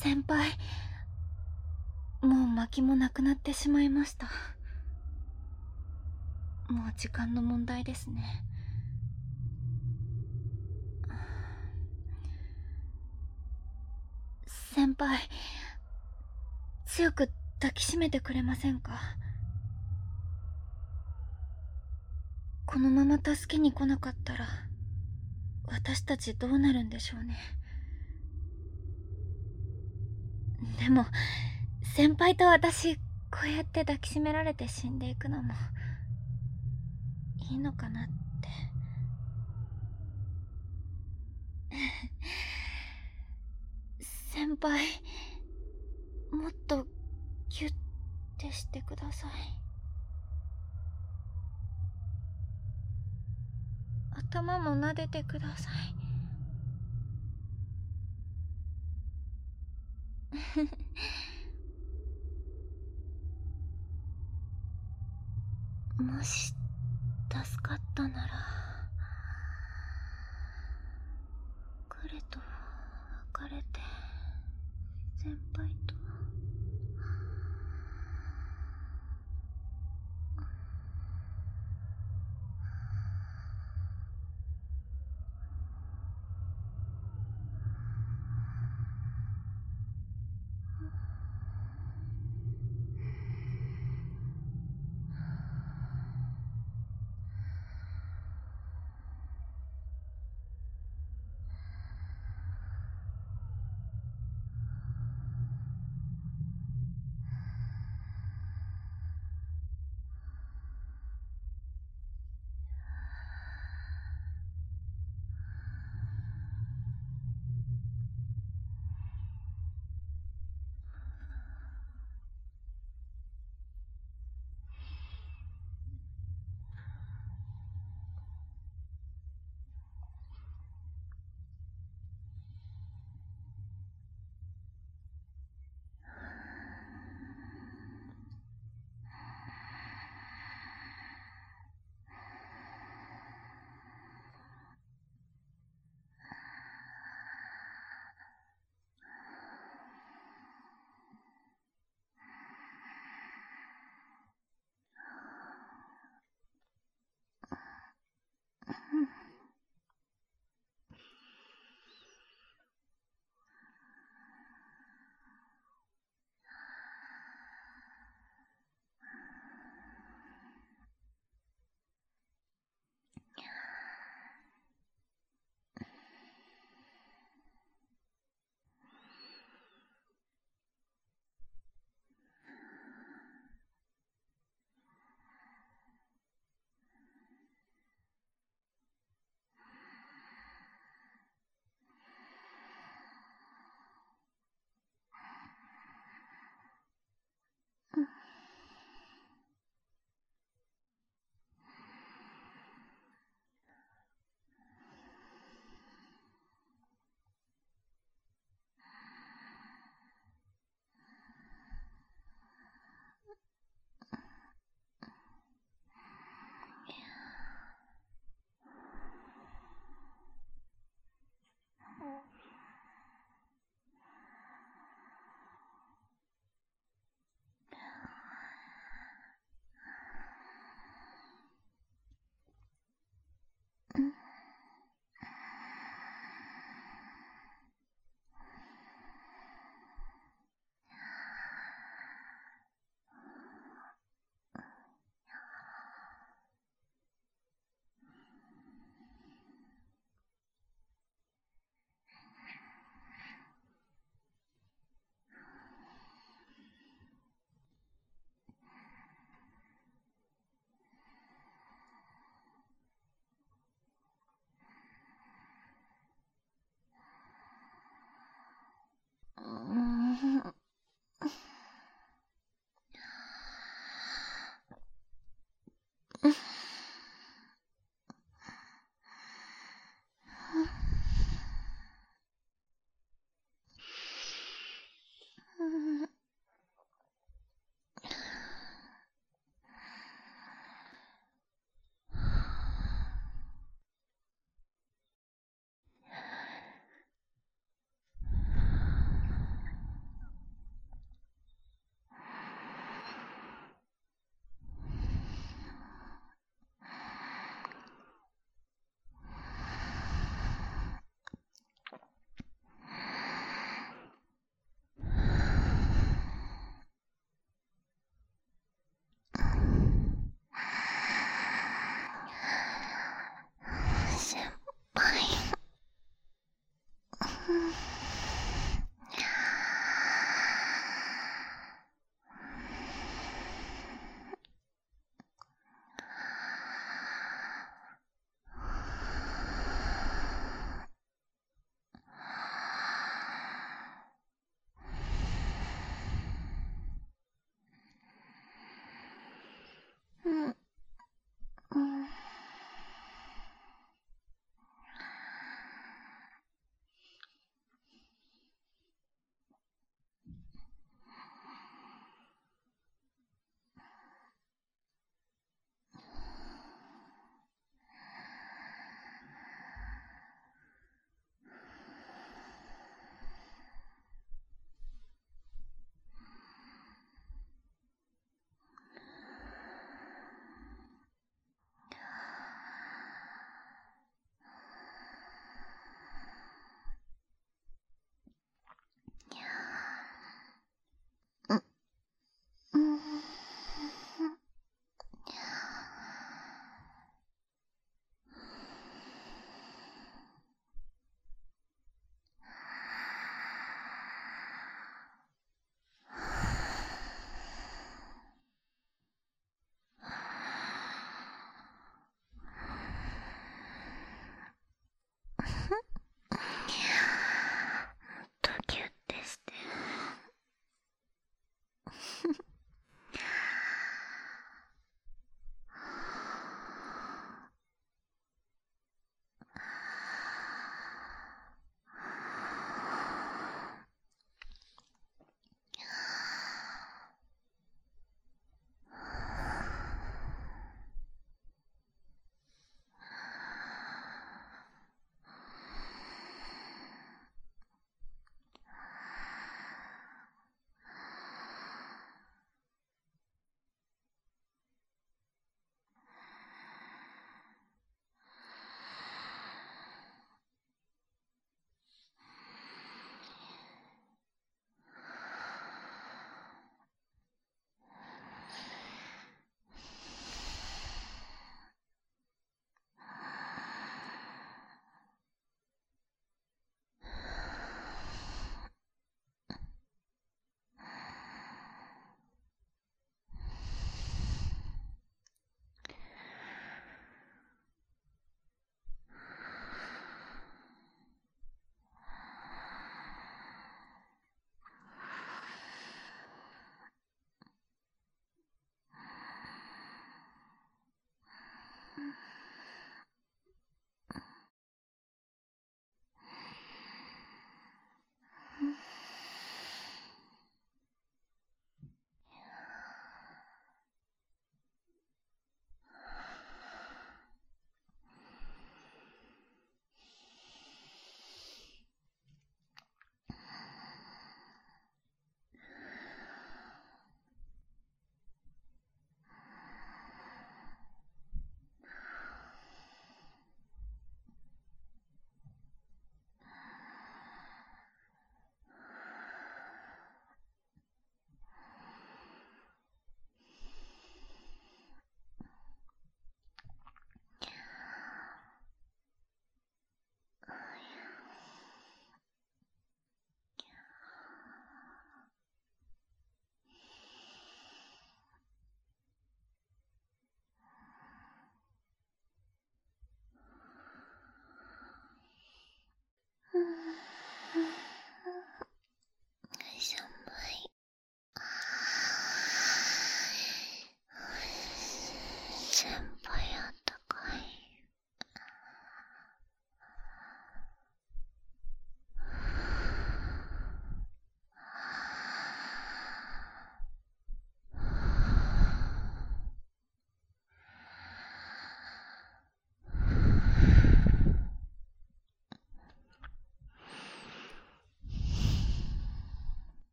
先輩。もう薪もなくなってしまいました。もう時間の問題ですね。先輩強く抱きしめてくれませんか？このまま助けに来なかったら私たちどうなるんでしょうね。でも先輩と私こうやって抱きしめられて死んでいくのもいいのかなって。先輩もっとギュッてしてください。頭も撫でてください。もし助かったなら。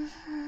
Mm-hmm.